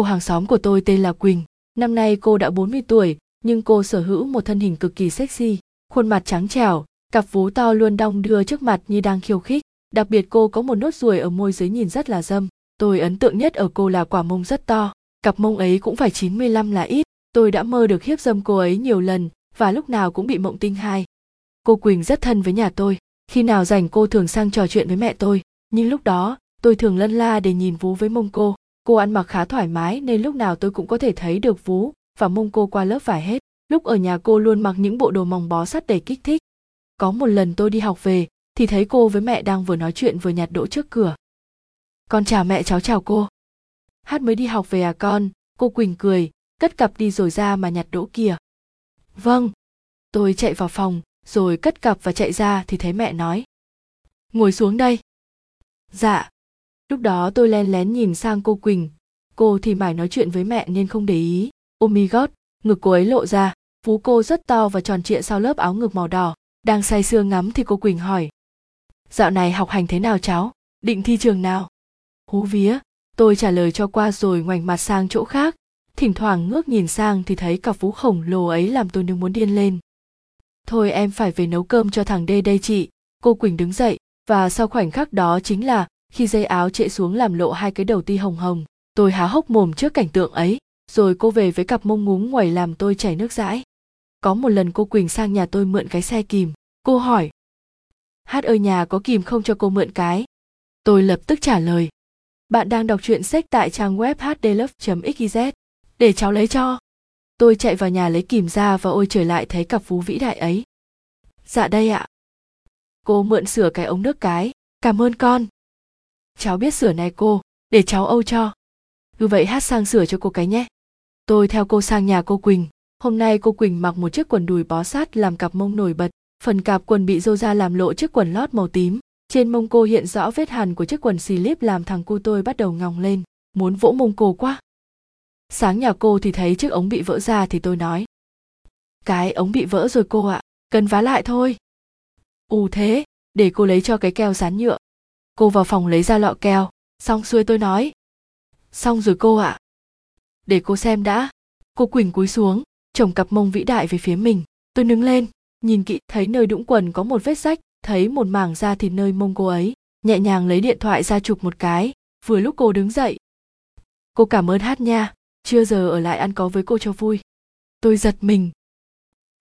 cô hàng xóm của tôi tên là Quỳnh. Năm nay cô đã 40 tuổi, nhưng cô sở hữu một thân hình cực kỳ sexy, khuôn mặt trắng trẻo, cặp vú to luôn đong đưa trước mặt như đang khiêu khích. Đặc biệt cô có một nốt ruồi ở môi dưới nhìn rất là dâm. Tôi ấn tượng nhất ở cô là quả mông rất to, cặp mông ấy cũng phải 95 là ít. Tôi đã mơ được hiếp dâm cô ấy nhiều lần và lúc nào cũng bị mộng tinh hai. Cô Quỳnh rất thân với nhà tôi, khi nào rảnh cô thường sang trò chuyện với mẹ tôi, nhưng lúc đó tôi thường lân la để nhìn vú với mông cô. Cô ăn mặc khá thoải mái nên lúc nào tôi cũng có thể thấy được vú và mông cô qua lớp vải hết. Lúc ở nhà cô luôn mặc những bộ đồ mỏng bó sắt để kích thích. Có một lần tôi đi học về thì thấy cô với mẹ đang vừa nói chuyện vừa nhặt đỗ trước cửa. Con chào mẹ cháu chào cô. Hát mới đi học về à con, cô Quỳnh cười, cất cặp đi rồi ra mà nhặt đỗ kìa. Vâng. Tôi chạy vào phòng, rồi cất cặp và chạy ra thì thấy mẹ nói. Ngồi xuống đây. Dạ. Lúc đó tôi len lén nhìn sang cô Quỳnh, cô thì mải nói chuyện với mẹ nên không để ý. Oh my god, ngực cô ấy lộ ra, vú cô rất to và tròn trịa sau lớp áo ngực màu đỏ. Đang say sưa ngắm thì cô Quỳnh hỏi. Dạo này học hành thế nào cháu? Định thi trường nào? Hú vía, tôi trả lời cho qua rồi ngoảnh mặt sang chỗ khác. Thỉnh thoảng ngước nhìn sang thì thấy cặp vú khổng lồ ấy làm tôi nương muốn điên lên. Thôi em phải về nấu cơm cho thằng Đê đây chị. Cô Quỳnh đứng dậy, và sau khoảnh khắc đó chính là khi dây áo trễ xuống làm lộ hai cái đầu ti hồng hồng. Tôi há hốc mồm trước cảnh tượng ấy, rồi cô về với cặp mông ngúng ngoài làm tôi chảy nước dãi. Có một lần cô Quỳnh sang nhà tôi mượn cái xe kìm. Cô hỏi, Hát ơi nhà có kìm không cho cô mượn cái? Tôi lập tức trả lời. Bạn đang đọc truyện sách tại trang web hdlove.xyz. Để cháu lấy cho. Tôi chạy vào nhà lấy kìm ra và ôi trời lại thấy cặp vú vĩ đại ấy. Dạ đây ạ. Cô mượn sửa cái ống nước cái. Cảm ơn con. Cháu biết sửa này cô, để cháu âu cho. Cứ vậy hát sang sửa cho cô cái nhé. Tôi theo cô sang nhà cô Quỳnh. Hôm nay cô Quỳnh mặc một chiếc quần đùi bó sát làm cặp mông nổi bật. Phần cạp quần bị rô ra làm lộ chiếc quần lót màu tím. Trên mông cô hiện rõ vết hằn của chiếc quần xì líp làm thằng cu tôi bắt đầu ngòng lên. Muốn vỗ mông cô quá. Sáng nhà cô thì thấy chiếc ống bị vỡ ra thì tôi nói. Cái ống bị vỡ rồi cô ạ, cần vá lại thôi. Ù thế, để cô lấy cho cái keo dán nhựa. Cô vào phòng lấy ra lọ keo, xong xuôi tôi nói. Xong rồi cô ạ. Để cô xem đã. Cô Quỳnh cúi xuống, chồng cặp mông vĩ đại về phía mình. Tôi đứng lên, nhìn kỹ thấy nơi đũng quần có một vết rách, thấy một mảng da thịt nơi mông cô ấy. Nhẹ nhàng lấy điện thoại ra chụp một cái, vừa lúc cô đứng dậy. Cô cảm ơn hát nha, chưa giờ ở lại ăn có với cô cho vui. Tôi giật mình.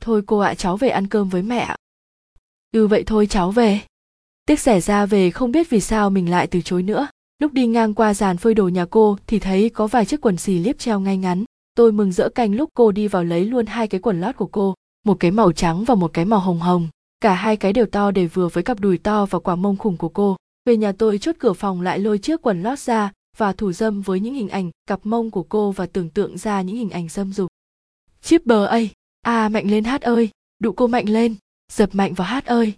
Thôi cô ạ cháu về ăn cơm với mẹ. Ừ vậy thôi cháu về. Tiếc rẻ ra về không biết vì sao mình lại từ chối nữa. Lúc đi ngang qua dàn phơi đồ nhà cô thì thấy có vài chiếc quần xì liếp treo ngay ngắn. Tôi mừng rỡ canh lúc cô đi vào lấy luôn hai cái quần lót của cô, một cái màu trắng và một cái màu hồng hồng. Cả hai cái đều to để vừa với cặp đùi to và quả mông khủng của cô. Về nhà tôi chốt cửa phòng lại lôi chiếc quần lót ra và thủ dâm với những hình ảnh cặp mông của cô và tưởng tượng ra những hình ảnh dâm dục. Chip bờ ơi, à mạnh lên hát ơi, đụ cô mạnh lên, dập mạnh vào hát ơi.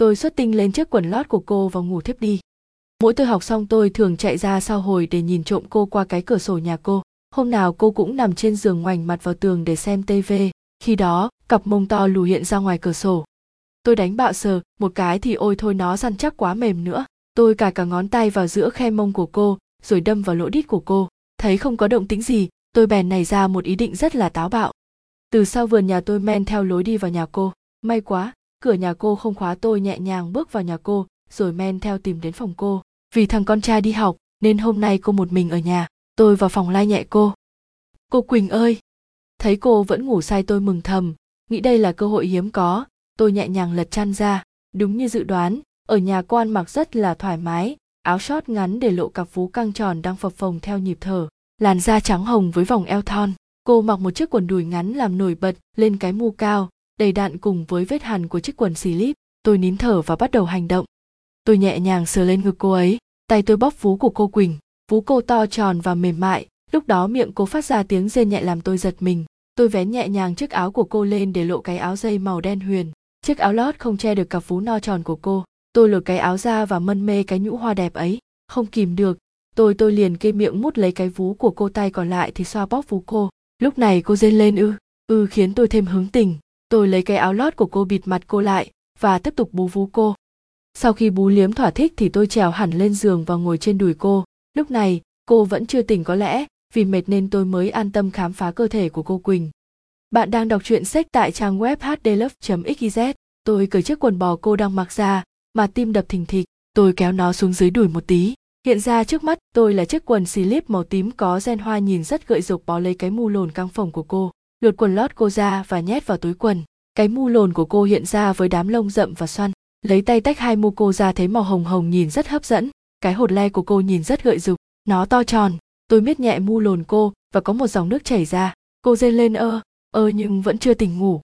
Tôi xuất tinh lên chiếc quần lót của cô và ngủ thiếp đi. Mỗi tôi học xong tôi thường chạy ra sau hồi để nhìn trộm cô qua cái cửa sổ nhà cô. Hôm nào cô cũng nằm trên giường ngoảnh mặt vào tường để xem tv Khi đó, cặp mông to lù hiện ra ngoài cửa sổ. Tôi đánh bạo sờ, một cái thì ôi thôi nó săn chắc quá mềm nữa. Tôi cài cả ngón tay vào giữa khe mông của cô, rồi đâm vào lỗ đít của cô. Thấy không có động tĩnh gì, tôi bèn nảy ra một ý định rất là táo bạo. Từ sau vườn nhà tôi men theo lối đi vào nhà cô. May quá, cửa nhà cô không khóa tôi nhẹ nhàng bước vào nhà cô, rồi men theo tìm đến phòng cô. Vì thằng con trai đi học, nên hôm nay cô một mình ở nhà. Tôi vào phòng lai nhẹ cô. Cô Quỳnh ơi! Thấy cô vẫn ngủ say tôi mừng thầm, nghĩ đây là cơ hội hiếm có. Tôi nhẹ nhàng lật chăn ra. Đúng như dự đoán, ở nhà cô ăn mặc rất là thoải mái, áo short ngắn để lộ cặp vú căng tròn đang phập phồng theo nhịp thở làn da trắng hồng với vòng eo thon cô mặc một chiếc quần đùi ngắn làm nổi bật lên cái mu cao đầy đạn cùng với vết hằn của chiếc quần xì lít, tôi nín thở và bắt đầu hành động. Tôi nhẹ nhàng sờ lên ngực cô ấy tay tôi bóp vú của cô quỳnh vú cô to tròn và mềm mại lúc đó miệng cô phát ra tiếng rên nhẹ làm tôi giật mình. Tôi vén nhẹ nhàng chiếc áo của cô lên để lộ cái áo dây màu đen huyền. Chiếc áo lót không che được cặp vú no tròn của cô. Tôi lột cái áo ra và mân mê cái nhũ hoa đẹp ấy. Không kìm được tôi tôi liền kê miệng mút lấy cái vú của cô tay còn lại thì xoa bóp vú cô. Lúc này cô rên lên ư ư khiến tôi thêm hứng tình tôi lấy cái áo lót của cô bịt mặt cô lại và tiếp tục bú vú cô. Sau khi bú liếm thỏa thích thì tôi trèo hẳn lên giường và ngồi trên đùi cô. Lúc này, cô vẫn chưa tỉnh có lẽ, vì mệt nên tôi mới an tâm khám phá cơ thể của cô quỳnh. Bạn đang đọc truyện sách tại trang web hdlove xyz tôi cởi chiếc quần bò cô đang mặc ra, mà tim đập thình thịch. Tôi kéo nó xuống dưới đùi một tí. Hiện ra trước mắt, tôi là chiếc quần slip màu tím có gen hoa nhìn rất gợi dục bó lấy cái mù lồn căng phồng của cô lột quần lót cô ra và nhét vào túi quần. Cái mu lồn của cô hiện ra với đám lông rậm và xoăn. Lấy tay tách hai mu cô ra thấy màu hồng hồng nhìn rất hấp dẫn. Cái hột le của cô nhìn rất gợi dục. Nó to tròn. Tôi miết nhẹ mu lồn cô và có một dòng nước chảy ra. Cô rên lên ơ ơ nhưng vẫn chưa tỉnh ngủ.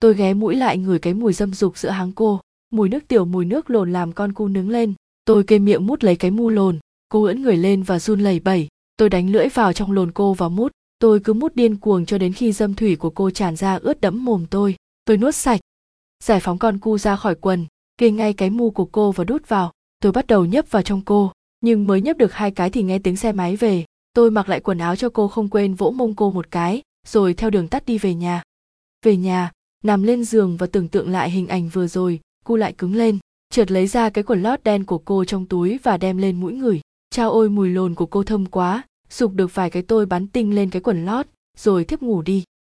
Tôi ghé mũi lại ngửi cái mùi dâm dục giữa háng cô. Mùi nước tiểu, mùi nước lồn làm con cu nướng lên. Tôi kê miệng mút lấy cái mu lồn. Cô ưỡn người lên và run lẩy bẩy. Tôi đánh lưỡi vào trong lồn cô và mút tôi cứ mút điên cuồng cho đến khi dâm thủy của cô tràn ra ướt đẫm mồm tôi. Tôi nuốt sạch. Giải phóng con cu ra khỏi quần, kê ngay cái mu của cô và đút vào. Tôi bắt đầu nhấp vào trong cô, nhưng mới nhấp được hai cái thì nghe tiếng xe máy về. Tôi mặc lại quần áo cho cô không quên vỗ mông cô một cái, rồi theo đường tắt đi về nhà. Về nhà, nằm lên giường và tưởng tượng lại hình ảnh vừa rồi, cu lại cứng lên, trượt lấy ra cái quần lót đen của cô trong túi và đem lên mũi người. Chao ôi mùi lồn của cô thơm quá sụp được vài cái tôi bắn tinh lên cái quần lót, rồi thiếp ngủ đi.